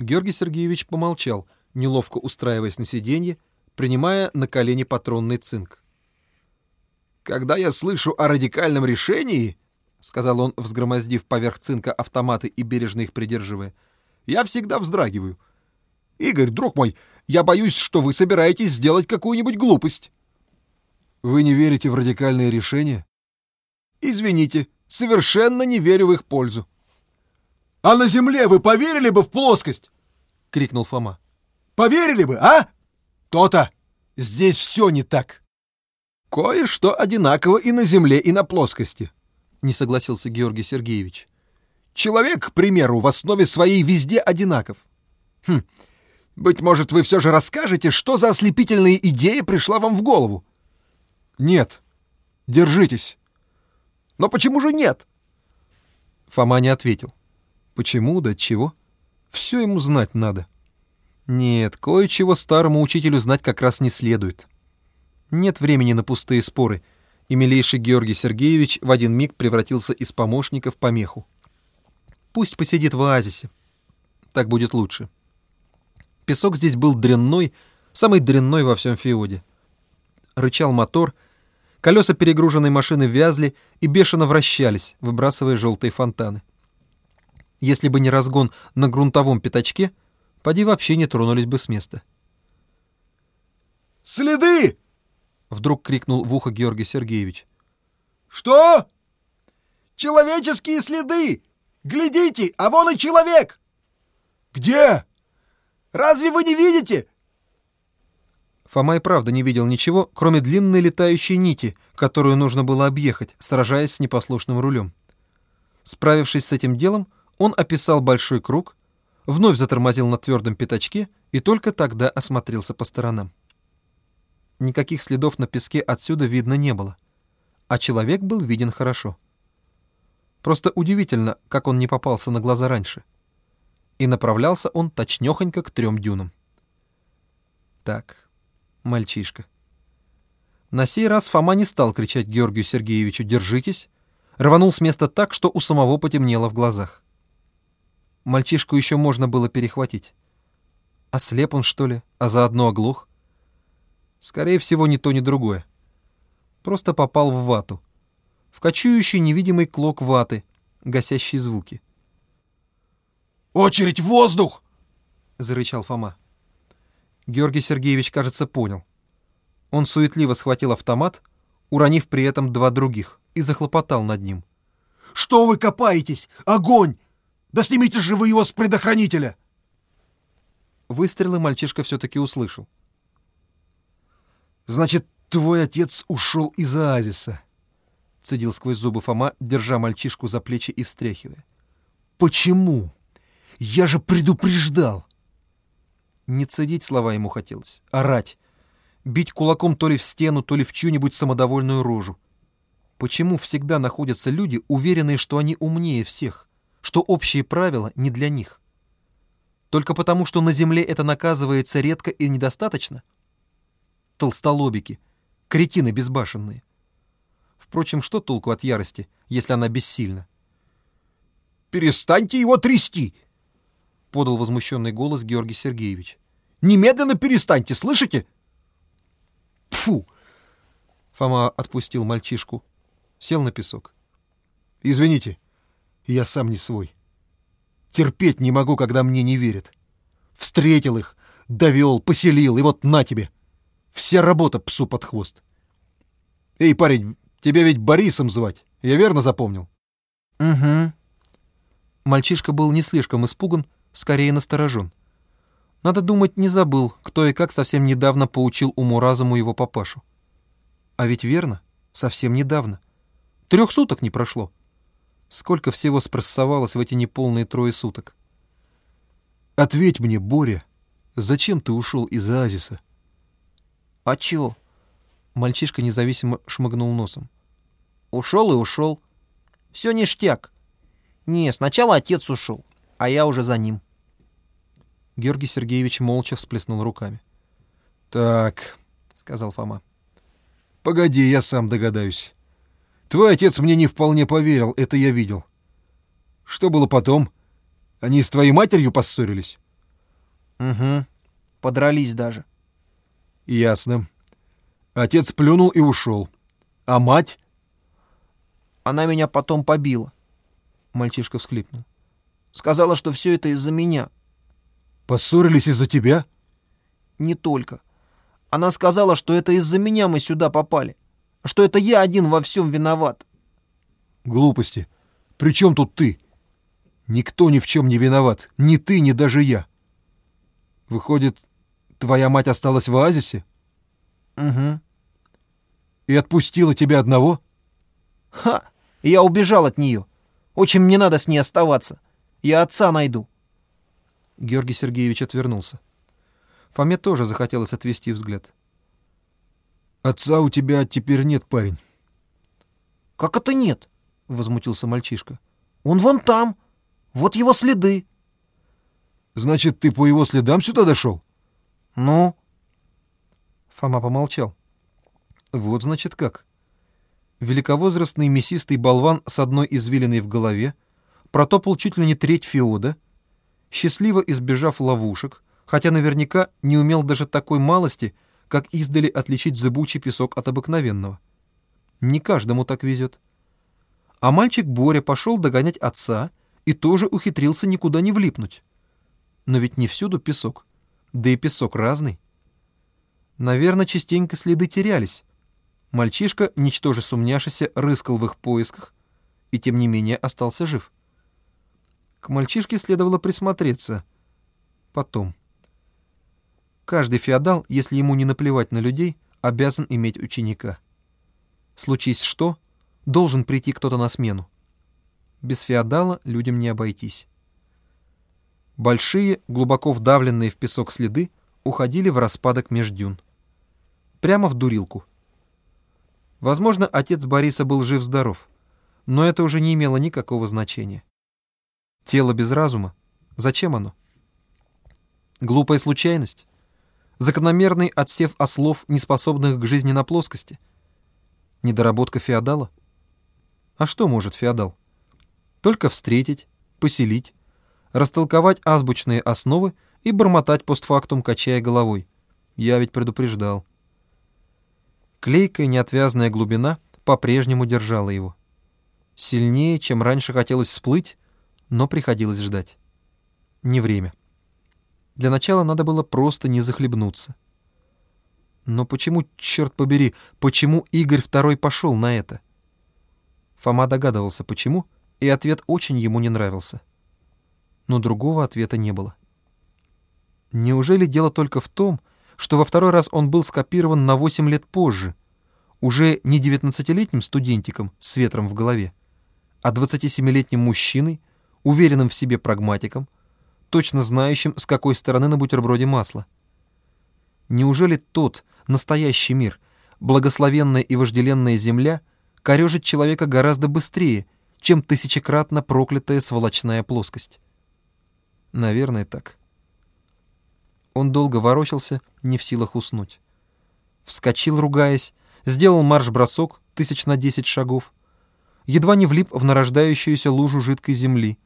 Георгий Сергеевич помолчал, неловко устраиваясь на сиденье, принимая на колени патронный цинк. «Когда я слышу о радикальном решении, — сказал он, взгромоздив поверх цинка автоматы и бережно их придерживая, — я всегда вздрагиваю. Игорь, друг мой, я боюсь, что вы собираетесь сделать какую-нибудь глупость». «Вы не верите в радикальные решения?» «Извините, совершенно не верю в их пользу». «А на земле вы поверили бы в плоскость?» — крикнул Фома. «Поверили бы, а? То-то! Здесь все не так!» «Кое-что одинаково и на земле, и на плоскости», — не согласился Георгий Сергеевич. «Человек, к примеру, в основе своей везде одинаков. Хм, быть может, вы все же расскажете, что за ослепительная идея пришла вам в голову?» «Нет. Держитесь». «Но почему же нет?» Фома не ответил. Почему, да чего? Все ему знать надо. Нет, кое-чего старому учителю знать как раз не следует. Нет времени на пустые споры, и милейший Георгий Сергеевич в один миг превратился из помощника в помеху. Пусть посидит в оазисе. Так будет лучше. Песок здесь был дрянной, самый дрянной во всем Феоде. Рычал мотор — Колеса перегруженной машины вязли и бешено вращались, выбрасывая желтые фонтаны. Если бы не разгон на грунтовом пятачке, поди вообще не тронулись бы с места. «Следы!» — вдруг крикнул в ухо Георгий Сергеевич. «Что?» «Человеческие следы! Глядите, а вон и человек!» «Где?» «Разве вы не видите? Фома и правда не видел ничего, кроме длинной летающей нити, которую нужно было объехать, сражаясь с непослушным рулем. Справившись с этим делом, он описал большой круг, вновь затормозил на твердом пятачке и только тогда осмотрелся по сторонам. Никаких следов на песке отсюда видно не было, а человек был виден хорошо. Просто удивительно, как он не попался на глаза раньше. И направлялся он точнёхонько к трем дюнам. Так, мальчишка. На сей раз Фома не стал кричать Георгию Сергеевичу «Держитесь!», рванул с места так, что у самого потемнело в глазах. Мальчишку еще можно было перехватить. Ослеп он, что ли, а заодно оглох? Скорее всего, ни то, ни другое. Просто попал в вату. В кочующий невидимый клок ваты, гасящий звуки. «Очередь в воздух!» — зарычал Фома. Георгий Сергеевич, кажется, понял. Он суетливо схватил автомат, уронив при этом два других, и захлопотал над ним. «Что вы копаетесь? Огонь! Да снимите же вы его с предохранителя!» Выстрелы мальчишка все-таки услышал. «Значит, твой отец ушел из оазиса», — цедил сквозь зубы Фома, держа мальчишку за плечи и встряхивая. «Почему? Я же предупреждал!» Не цедить слова ему хотелось, орать. Бить кулаком то ли в стену, то ли в чью-нибудь самодовольную рожу. Почему всегда находятся люди, уверенные, что они умнее всех, что общие правила не для них? Только потому, что на земле это наказывается редко и недостаточно? Толстолобики, кретины безбашенные. Впрочем, что толку от ярости, если она бессильна? «Перестаньте его трясти!» — подал возмущенный голос Георгий Сергеевич. Немедленно перестаньте, слышите? Фу! Фома отпустил мальчишку. Сел на песок. Извините, я сам не свой. Терпеть не могу, когда мне не верят. Встретил их, довел, поселил, и вот на тебе. Вся работа псу под хвост. Эй, парень, тебя ведь Борисом звать. Я верно запомнил? Угу. Мальчишка был не слишком испуган, скорее насторожен. Надо думать, не забыл, кто и как совсем недавно поучил уму-разуму его папашу. А ведь верно, совсем недавно. Трех суток не прошло. Сколько всего спрессовалось в эти неполные трое суток. «Ответь мне, Боря, зачем ты ушел из оазиса?» «А чё?» Мальчишка независимо шмыгнул носом. «Ушел и ушел. Все ништяк. Не, сначала отец ушел, а я уже за ним». Георгий Сергеевич молча всплеснул руками. «Так», — сказал Фома. «Погоди, я сам догадаюсь. Твой отец мне не вполне поверил, это я видел. Что было потом? Они с твоей матерью поссорились?» Угу. Подрались даже. Ясно. Отец плюнул и ушел. А мать? Она меня потом побила. Мальчишка всхлипнул. Сказала, что все это из-за меня. Поссорились из-за тебя? Не только. Она сказала, что это из-за меня мы сюда попали. Что это я один во всем виноват. Глупости. При чем тут ты? Никто ни в чем не виноват. Ни ты, ни даже я. Выходит, твоя мать осталась в оазисе? Угу. И отпустила тебя одного? Ха! Я убежал от нее. Очень мне надо с ней оставаться. Я отца найду. Георгий Сергеевич отвернулся. Фоме тоже захотелось отвести взгляд. «Отца у тебя теперь нет, парень». «Как это нет?» — возмутился мальчишка. «Он вон там. Вот его следы». «Значит, ты по его следам сюда дошел?» «Ну?» Фома помолчал. «Вот, значит, как. Великовозрастный мясистый болван с одной извилиной в голове протопал чуть ли не треть феода, счастливо избежав ловушек, хотя наверняка не умел даже такой малости, как издали отличить зыбучий песок от обыкновенного. Не каждому так везет. А мальчик Боря пошел догонять отца и тоже ухитрился никуда не влипнуть. Но ведь не всюду песок, да и песок разный. Наверное, частенько следы терялись. Мальчишка, ничтоже сумняшися, рыскал в их поисках и тем не менее остался жив. К мальчишке следовало присмотреться. Потом. Каждый феодал, если ему не наплевать на людей, обязан иметь ученика. Случись что, должен прийти кто-то на смену. Без феодала людям не обойтись. Большие, глубоко вдавленные в песок следы уходили в распадок меж дюн. Прямо в дурилку. Возможно, отец Бориса был жив-здоров, но это уже не имело никакого значения. Тело без разума? Зачем оно? Глупая случайность? Закономерный отсев ослов, неспособных к жизни на плоскости? Недоработка феодала? А что может феодал? Только встретить, поселить, растолковать азбучные основы и бормотать постфактум, качая головой. Я ведь предупреждал. Клейкая неотвязная глубина по-прежнему держала его. Сильнее, чем раньше хотелось всплыть, но приходилось ждать. Не время. Для начала надо было просто не захлебнуться. Но почему, черт побери, почему Игорь II пошел на это? Фома догадывался, почему, и ответ очень ему не нравился. Но другого ответа не было. Неужели дело только в том, что во второй раз он был скопирован на 8 лет позже, уже не 19-летним студентиком с ветром в голове, а 27-летним мужчиной, уверенным в себе прагматиком, точно знающим, с какой стороны на бутерброде масло. Неужели тот, настоящий мир, благословенная и вожделенная земля, корежит человека гораздо быстрее, чем тысячекратно проклятая сволочная плоскость? Наверное, так. Он долго ворочался, не в силах уснуть. Вскочил, ругаясь, сделал марш-бросок тысяч на десять шагов, едва не влип в нарождающуюся лужу жидкой земли,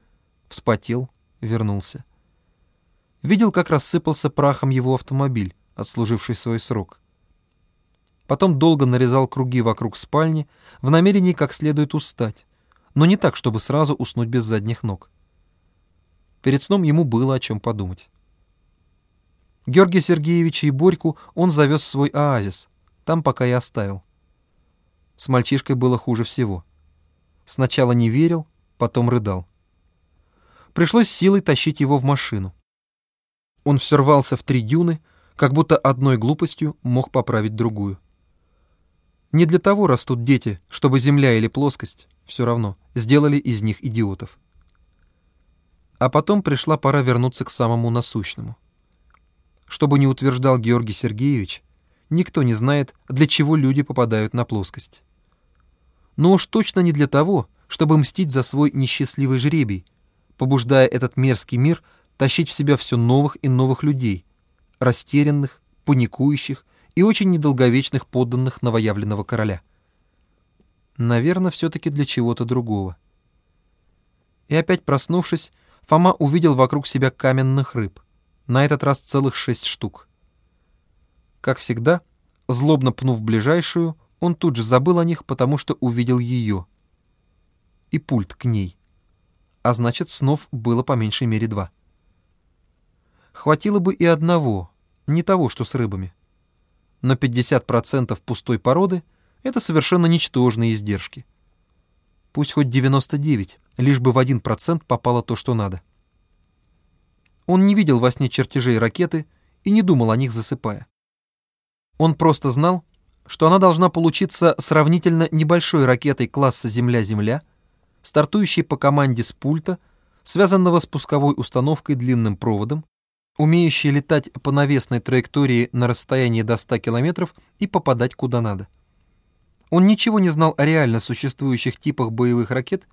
вспотел, вернулся. Видел, как рассыпался прахом его автомобиль, отслуживший свой срок. Потом долго нарезал круги вокруг спальни в намерении как следует устать, но не так, чтобы сразу уснуть без задних ног. Перед сном ему было о чем подумать. Георгия Сергеевича и Борьку он завез в свой оазис, там пока и оставил. С мальчишкой было хуже всего. Сначала не верил, потом рыдал. Пришлось силой тащить его в машину. Он все рвался в три дюны, как будто одной глупостью мог поправить другую. Не для того растут дети, чтобы земля или плоскость, все равно, сделали из них идиотов. А потом пришла пора вернуться к самому насущному. Что бы ни утверждал Георгий Сергеевич, никто не знает, для чего люди попадают на плоскость. Но уж точно не для того, чтобы мстить за свой несчастливый жребий, побуждая этот мерзкий мир тащить в себя все новых и новых людей, растерянных, паникующих и очень недолговечных подданных новоявленного короля. Наверное, все-таки для чего-то другого. И опять проснувшись, Фома увидел вокруг себя каменных рыб. На этот раз целых шесть штук. Как всегда, злобно пнув ближайшую, он тут же забыл о них, потому что увидел ее. И пульт к ней. А значит, снов было по меньшей мере два. Хватило бы и одного, не того, что с рыбами. Но 50% пустой породы — это совершенно ничтожные издержки. Пусть хоть 99, лишь бы в 1% попало то, что надо. Он не видел во сне чертежей ракеты и не думал о них, засыпая. Он просто знал, что она должна получиться сравнительно небольшой ракетой класса «Земля-Земля», стартующей по команде с пульта, связанного с пусковой установкой длинным проводом, умеющей летать по навесной траектории на расстоянии до 100 километров и попадать куда надо. Он ничего не знал о реально существующих типах боевых ракет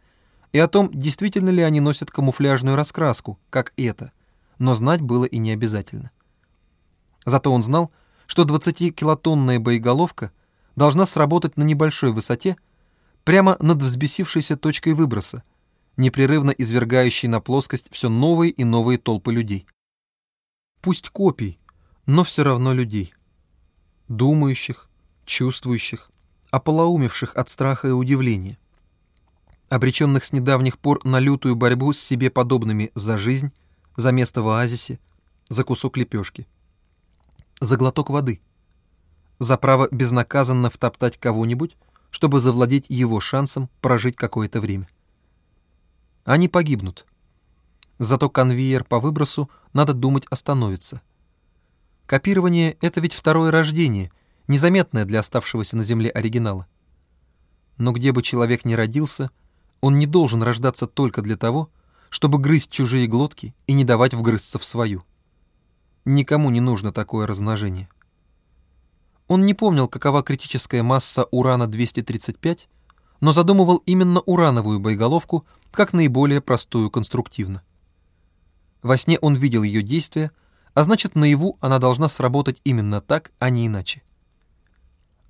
и о том, действительно ли они носят камуфляжную раскраску, как это, но знать было и не обязательно. Зато он знал, что 20-килотонная боеголовка должна сработать на небольшой высоте прямо над взбесившейся точкой выброса, непрерывно извергающей на плоскость все новые и новые толпы людей. Пусть копий, но все равно людей. Думающих, чувствующих, ополоумевших от страха и удивления. Обреченных с недавних пор на лютую борьбу с себе подобными за жизнь, за место в оазисе, за кусок лепешки за глоток воды, за право безнаказанно втоптать кого-нибудь, чтобы завладеть его шансом прожить какое-то время. Они погибнут. Зато конвейер по выбросу, надо думать, остановится. Копирование — это ведь второе рождение, незаметное для оставшегося на Земле оригинала. Но где бы человек ни родился, он не должен рождаться только для того, чтобы грызть чужие глотки и не давать вгрызться в свою. Никому не нужно такое размножение. Он не помнил, какова критическая масса урана-235, но задумывал именно урановую боеголовку как наиболее простую конструктивно. Во сне он видел ее действия, а значит, наяву она должна сработать именно так, а не иначе.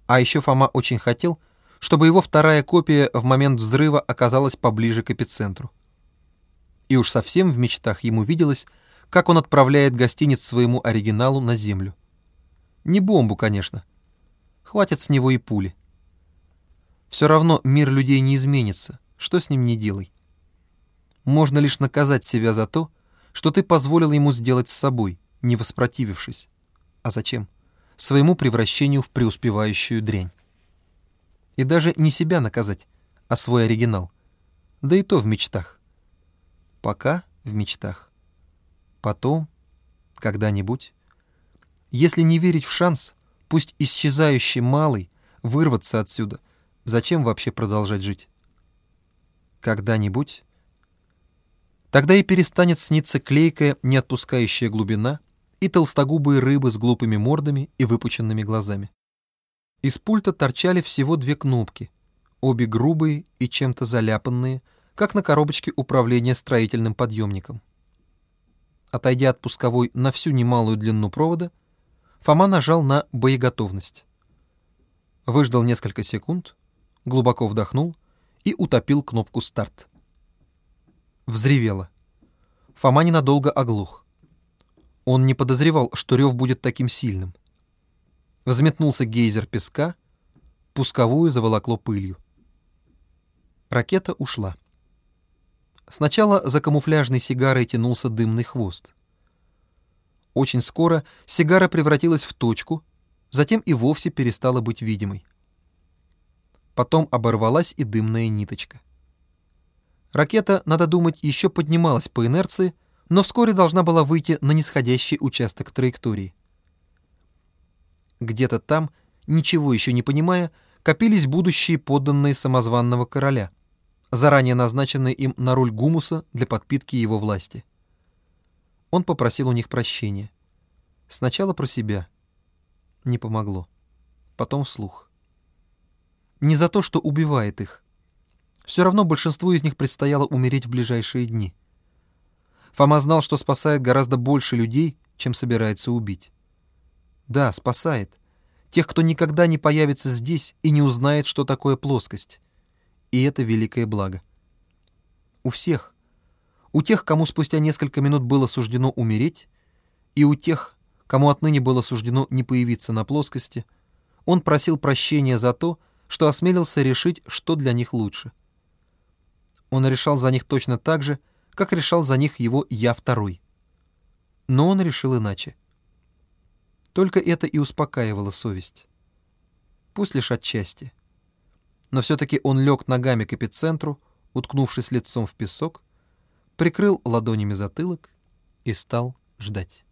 А еще Фома очень хотел, чтобы его вторая копия в момент взрыва оказалась поближе к эпицентру. И уж совсем в мечтах ему виделось, как он отправляет гостиниц своему оригиналу на землю. Не бомбу, конечно. Хватит с него и пули. Все равно мир людей не изменится, что с ним не делай. Можно лишь наказать себя за то, что ты позволил ему сделать с собой, не воспротивившись. А зачем? Своему превращению в преуспевающую дрянь. И даже не себя наказать, а свой оригинал. Да и то в мечтах. Пока в мечтах. Потом, когда-нибудь. Если не верить в шанс, пусть исчезающий малый, вырваться отсюда, зачем вообще продолжать жить? Когда-нибудь. Тогда и перестанет сниться клейкая, не отпускающая глубина и толстогубые рыбы с глупыми мордами и выпученными глазами. Из пульта торчали всего две кнопки, обе грубые и чем-то заляпанные, как на коробочке управления строительным подъемником. Отойдя от пусковой на всю немалую длину провода, Фома нажал на боеготовность. Выждал несколько секунд, глубоко вдохнул и утопил кнопку «Старт». Взревело. Фома ненадолго оглух. Он не подозревал, что рев будет таким сильным. Взметнулся гейзер песка, пусковую заволокло пылью. Ракета ушла. Сначала за камуфляжной сигарой тянулся дымный хвост. Очень скоро сигара превратилась в точку, затем и вовсе перестала быть видимой. Потом оборвалась и дымная ниточка. Ракета, надо думать, еще поднималась по инерции, но вскоре должна была выйти на нисходящий участок траектории. Где-то там, ничего еще не понимая, копились будущие подданные самозванного короля — заранее назначенный им на роль гумуса для подпитки его власти. Он попросил у них прощения. Сначала про себя. Не помогло. Потом вслух. Не за то, что убивает их. Все равно большинству из них предстояло умереть в ближайшие дни. Фома знал, что спасает гораздо больше людей, чем собирается убить. Да, спасает. Тех, кто никогда не появится здесь и не узнает, что такое плоскость и это великое благо. У всех, у тех, кому спустя несколько минут было суждено умереть, И у тех, кому отныне было суждено не появиться на плоскости, он просил прощения за то, что осмелился решить, что для них лучше. Он решал за них точно так же, как решал за них его «я второй». Но он решил иначе. Только это и успокаивало совесть. Пусть лишь отчасти. Но все-таки он лег ногами к эпицентру, уткнувшись лицом в песок, прикрыл ладонями затылок и стал ждать.